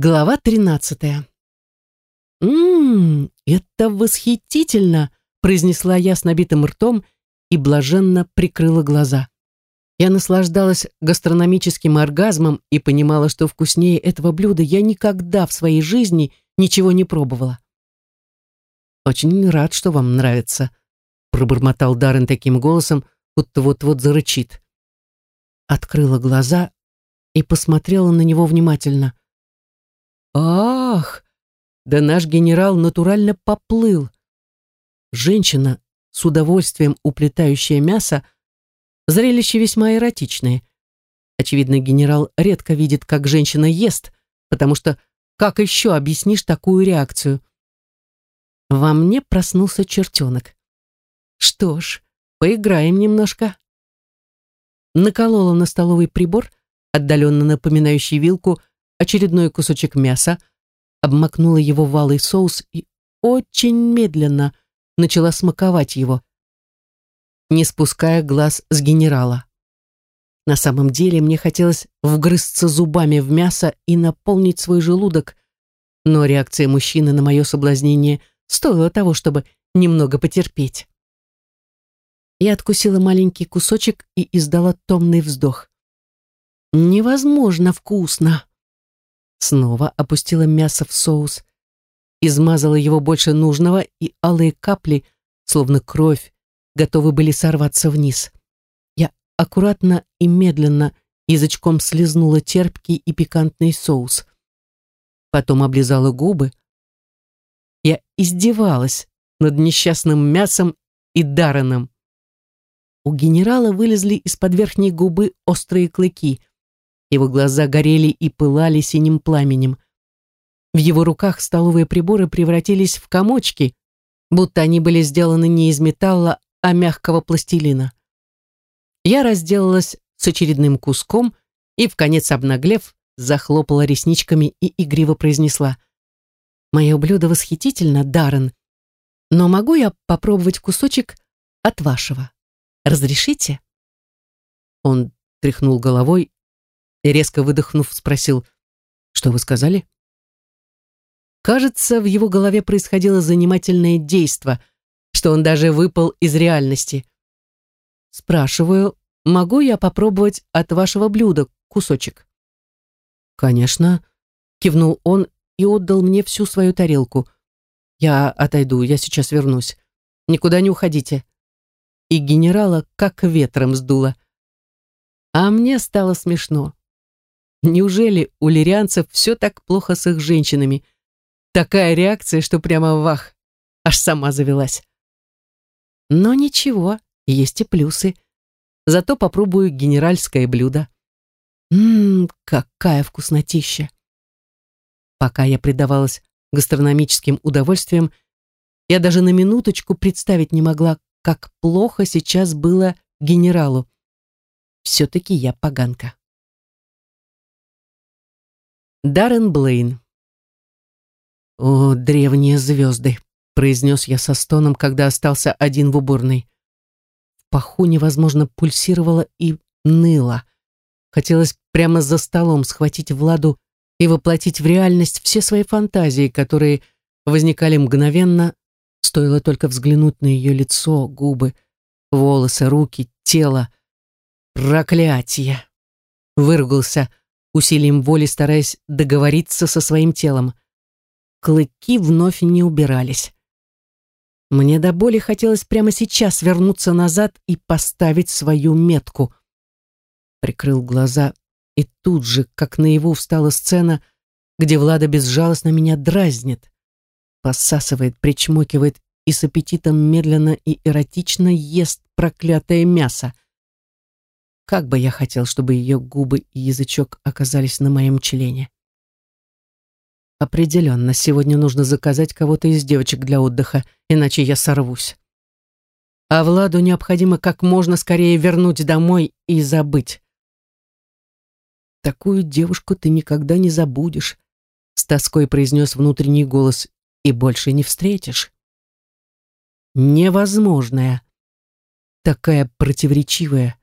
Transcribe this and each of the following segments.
Глава тринадцатая. «Ммм, это восхитительно!» произнесла я с набитым ртом и блаженно прикрыла глаза. Я наслаждалась гастрономическим оргазмом и понимала, что вкуснее этого блюда я никогда в своей жизни ничего не пробовала. «Очень рад, что вам нравится», — пробормотал Даррен таким голосом, будто вот-вот зарычит. Открыла глаза и посмотрела на него внимательно. «Ах, да наш генерал натурально поплыл!» Женщина, с удовольствием уплетающая мясо, зрелище весьма эротичное. Очевидно, генерал редко видит, как женщина ест, потому что как еще объяснишь такую реакцию? Во мне проснулся чертенок. Что ж, поиграем немножко. Наколола на столовый прибор, отдаленно напоминающий вилку, очередной кусочек мяса, обмакнула его в алый соус и очень медленно начала смаковать его, не спуская глаз с генерала. На самом деле мне хотелось вгрызться зубами в мясо и наполнить свой желудок, но реакция мужчины на мое соблазнение стоила того, чтобы немного потерпеть. Я откусила маленький кусочек и издала томный вздох. «Невозможно вкусно!» Снова опустила мясо в соус, измазала его больше нужного, и алые капли, словно кровь, готовы были сорваться вниз. Я аккуратно и медленно язычком слезнула терпкий и пикантный соус. Потом облизала губы. Я издевалась над несчастным мясом и Дарреном. У генерала вылезли из-под верхней губы острые клыки. Его глаза горели и пылали синим пламенем. В его руках столовые приборы превратились в комочки, будто они были сделаны не из металла, а мягкого пластилина. Я разделалась с очередным куском и, в конец обнаглев, захлопала ресничками и игриво произнесла. «Мое блюдо восхитительно, Даррен, но могу я попробовать кусочек от вашего? Разрешите?» Он тряхнул головой и, резко выдохнув, спросил, «Что вы сказали?» Кажется, в его голове происходило занимательное действо, что он даже выпал из реальности. Спрашиваю, могу я попробовать от вашего блюда кусочек? Конечно, кивнул он и отдал мне всю свою тарелку. Я отойду, я сейчас вернусь. Никуда не уходите. И генерала как ветром сдуло. А мне стало смешно. Неужели у лирианцев все так плохо с их женщинами? Такая реакция, что прямо вах, аж сама завелась. Но ничего, есть и плюсы. Зато попробую генеральское блюдо. Ммм, какая вкуснотища. Пока я предавалась гастрономическим удовольствиям, я даже на минуточку представить не могла, как плохо сейчас было генералу. Все-таки я поганка. Даррен Блейн «О, древние звезды!» — произнес я со стоном, когда остался один в уборной. В паху невозможно пульсировало и ныло. Хотелось прямо за столом схватить Владу и воплотить в реальность все свои фантазии, которые возникали мгновенно, стоило только взглянуть на ее лицо, губы, волосы, руки, тело. Проклятие! Выругался усилием воли, стараясь договориться со своим телом клыки вновь не убирались. Мне до боли хотелось прямо сейчас вернуться назад и поставить свою метку. Прикрыл глаза, и тут же, как наяву, встала сцена, где Влада безжалостно меня дразнит, посасывает, причмокивает и с аппетитом медленно и эротично ест проклятое мясо. Как бы я хотел, чтобы ее губы и язычок оказались на моем члене. Определенно, сегодня нужно заказать кого-то из девочек для отдыха, иначе я сорвусь. А Владу необходимо как можно скорее вернуть домой и забыть. «Такую девушку ты никогда не забудешь», — с тоской произнес внутренний голос, «и больше не встретишь». Невозможная. Такая противоречивая,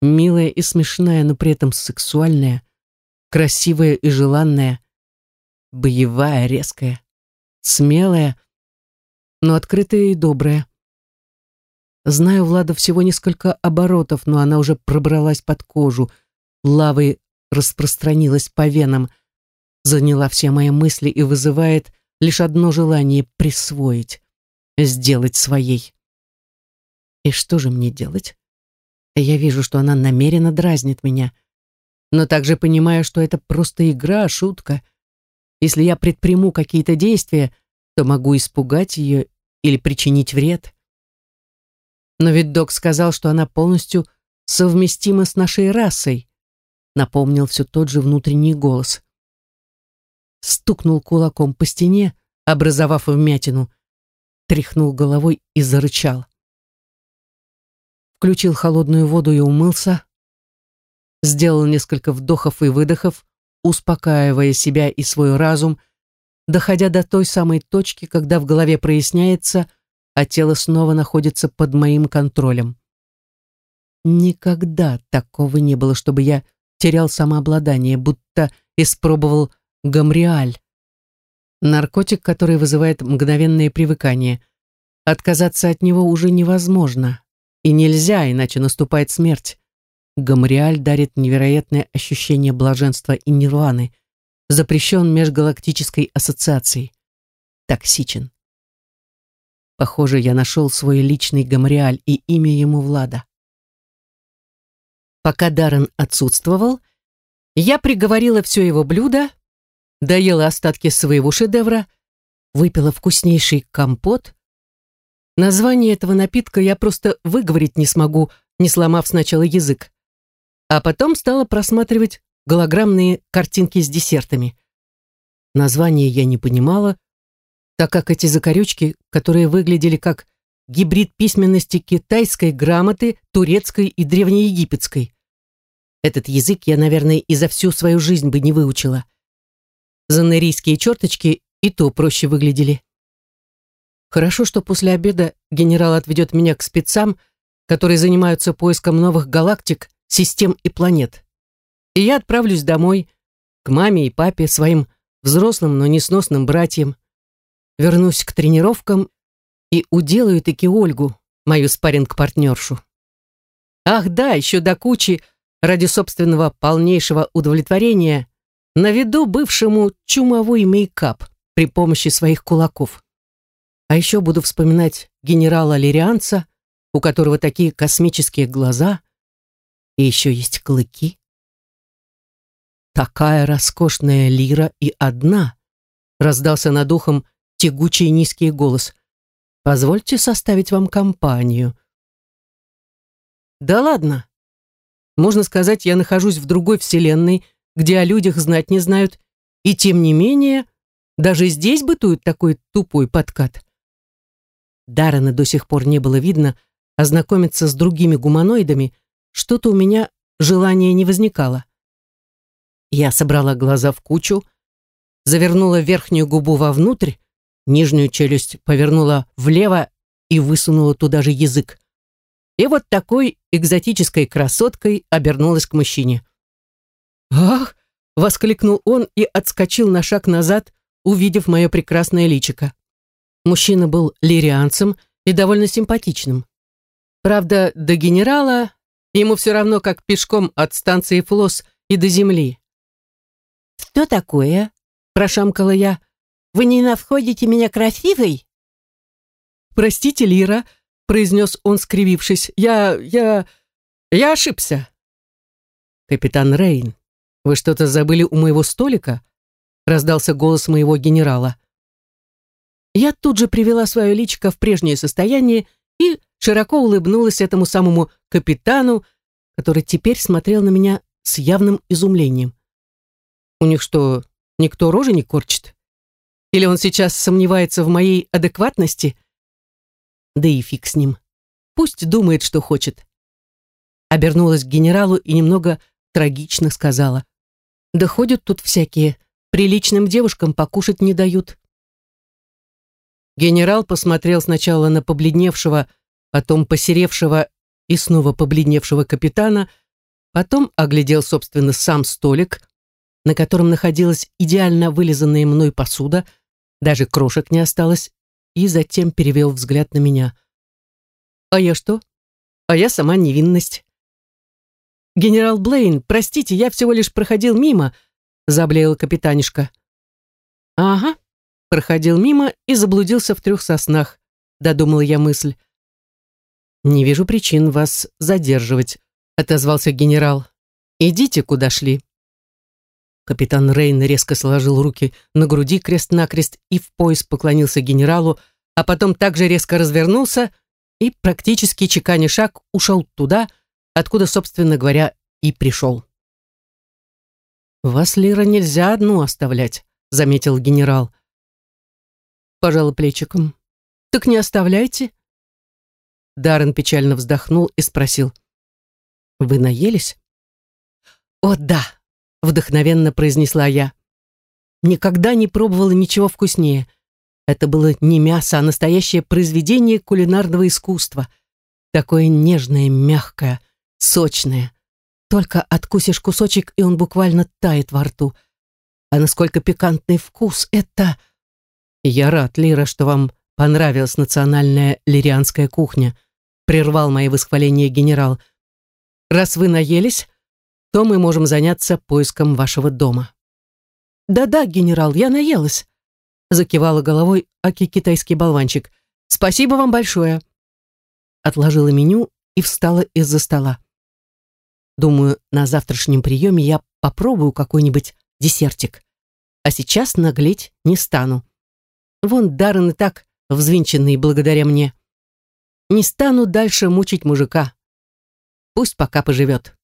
милая и смешная, но при этом сексуальная, красивая и желанная — боевая, резкая, смелая, но открытая и добрая. Знаю Влада всего несколько оборотов, но она уже пробралась под кожу, лавой распространилась по венам, заняла все мои мысли и вызывает лишь одно желание присвоить, сделать своей. И что же мне делать? Я вижу, что она намеренно дразнит меня, но также понимаю, что это просто игра, шутка. Если я предприму какие-то действия, то могу испугать ее или причинить вред. Но ведь док сказал, что она полностью совместима с нашей расой, напомнил все тот же внутренний голос. Стукнул кулаком по стене, образовав вмятину, тряхнул головой и зарычал. Включил холодную воду и умылся, сделал несколько вдохов и выдохов, успокаивая себя и свой разум, доходя до той самой точки, когда в голове проясняется, а тело снова находится под моим контролем. Никогда такого не было, чтобы я терял самообладание, будто испробовал гамриаль. Наркотик, который вызывает мгновенное привыкание. Отказаться от него уже невозможно. И нельзя, иначе наступает смерть. Гамриаль дарит невероятное ощущение блаженства и нирваны, запрещен межгалактической ассоциацией. Токсичен. Похоже, я нашел свой личный Гамриаль и имя ему Влада. Пока Даррен отсутствовал, я приговорила все его блюдо, доела остатки своего шедевра, выпила вкуснейший компот. Название этого напитка я просто выговорить не смогу, не сломав сначала язык а потом стала просматривать голограммные картинки с десертами. Название я не понимала, так как эти закорючки, которые выглядели как гибрид письменности китайской грамоты, турецкой и древнеегипетской. Этот язык я, наверное, и за всю свою жизнь бы не выучила. Занерийские черточки и то проще выглядели. Хорошо, что после обеда генерал отведет меня к спецам, которые занимаются поиском новых галактик систем и планет. И я отправлюсь домой, к маме и папе, своим взрослым, но несносным братьям. Вернусь к тренировкам и уделаю таки Ольгу, мою спарринг-партнершу. Ах да, еще до кучи, ради собственного полнейшего удовлетворения, наведу бывшему чумовой мейкап при помощи своих кулаков. А еще буду вспоминать генерала Лирианца, у которого такие космические глаза, и еще есть клыки. Такая роскошная лира и одна, раздался над ухом тягучий низкий голос. Позвольте составить вам компанию. Да ладно. Можно сказать, я нахожусь в другой вселенной, где о людях знать не знают, и тем не менее, даже здесь бытует такой тупой подкат. Даррена до сих пор не было видно, ознакомиться с другими гуманоидами что-то у меня желания не возникало. Я собрала глаза в кучу, завернула верхнюю губу вовнутрь, нижнюю челюсть повернула влево и высунула туда же язык. И вот такой экзотической красоткой обернулась к мужчине. «Ах!» — воскликнул он и отскочил на шаг назад, увидев мое прекрасное личико. Мужчина был лирианцем и довольно симпатичным. Правда, до генерала Ему все равно, как пешком от станции Флос и до земли. «Что такое?» – прошамкала я. «Вы не находите меня красивой?» «Простите, Лира», – произнес он, скривившись. «Я... я... я ошибся». «Капитан Рейн, вы что-то забыли у моего столика?» – раздался голос моего генерала. Я тут же привела свое личико в прежнее состояние и широко улыбнулась этому самому капитану, который теперь смотрел на меня с явным изумлением. У них что, никто рожи не корчит? Или он сейчас сомневается в моей адекватности? Да и фиг с ним. Пусть думает, что хочет. Обернулась к генералу и немного трагично сказала. Да ходят тут всякие, приличным девушкам покушать не дают. Генерал посмотрел сначала на побледневшего, потом посеревшего и снова побледневшего капитана, потом оглядел, собственно, сам столик, на котором находилась идеально вылизанная мной посуда, даже крошек не осталось, и затем перевел взгляд на меня. «А я что? А я сама невинность». «Генерал Блейн, простите, я всего лишь проходил мимо», — заблеял капитанишка. «Ага, проходил мимо и заблудился в трех соснах», — додумал я мысль. «Не вижу причин вас задерживать», — отозвался генерал. «Идите, куда шли». Капитан Рейн резко сложил руки на груди крест-накрест и в пояс поклонился генералу, а потом также резко развернулся и, практически чеканя шаг, ушел туда, откуда, собственно говоря, и пришел. «Вас, Лира, нельзя одну оставлять», — заметил генерал. Пожал плечиком. «Так не оставляйте». Даррен печально вздохнул и спросил. «Вы наелись?» «О, да!» — вдохновенно произнесла я. «Никогда не пробовала ничего вкуснее. Это было не мясо, а настоящее произведение кулинарного искусства. Такое нежное, мягкое, сочное. Только откусишь кусочек, и он буквально тает во рту. А насколько пикантный вкус — это... Я рад, Лира, что вам понравилась национальная лирианская кухня, прервал мои восхваления генерал. Раз вы наелись, то мы можем заняться поиском вашего дома. Да-да, генерал, я наелась, закивала головой Аки китайский болванчик. Спасибо вам большое. Отложила меню и встала из-за стола. Думаю, на завтрашнем приеме я попробую какой-нибудь десертик. А сейчас наглеть не стану. Вон Даррен и так взвинченный благодаря мне. Не стану дальше мучить мужика. Пусть пока поживет.